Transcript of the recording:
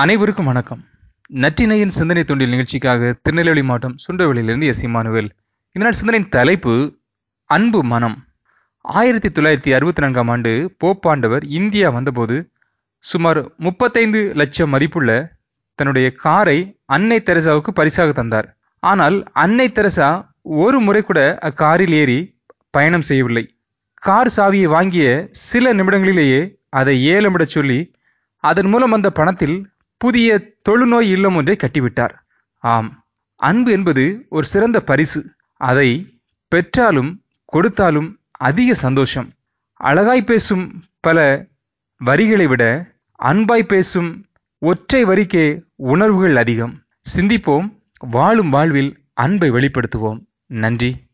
அனைவருக்கும் வணக்கம். நற்றினையின் சிந்தனை தொண்டில் நிகழ்ச்சிக்காக திருநெல்வேலி மாவட்டம் சுண்டவெளியிலிருந்து எஸ் இமானுவேல். இதனால் சிந்தனையின் தலைப்பு அன்பு மனம். ஆயிரத்தி தொள்ளாயிரத்தி அறுபத்தி நான்காம் ஆண்டு போப்பாண்டவர் இந்தியா வந்தபோது சுமார் முப்பத்தைந்து லட்சம் மதிப்புள்ள தன்னுடைய காரை அன்னை தெரசாவுக்கு பரிசாக தந்தார். ஆனால் அன்னை தெரசா ஒரு முறை கூட அக்காரில் ஏறி பயணம் செய்யவில்லை. கார் சாவியை வாங்கிய சில நிமிடங்களிலேயே அதை ஏலமிடச் சொல்லி அதன் மூலம் அந்த பணத்தில் புதிய தொழுநோய் இல்லம் ஒன்றை கட்டிவிட்டார். ஆம் அன்பு என்பது ஒரு சிறந்த பரிசு. அதை பெற்றாலும் கொடுத்தாலும் அதிக சந்தோஷம். அழகாய் பேசும் பல வரிகளை விட அன்பாய் பேசும் ஒற்றை வரிக்கே உணர்வுகள் அதிகம். சிந்திப்போம் வாழும் வாழ்வில் அன்பை வெளிப்படுத்துவோம். நன்றி.